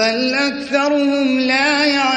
بل أكثرهم لا يعلمون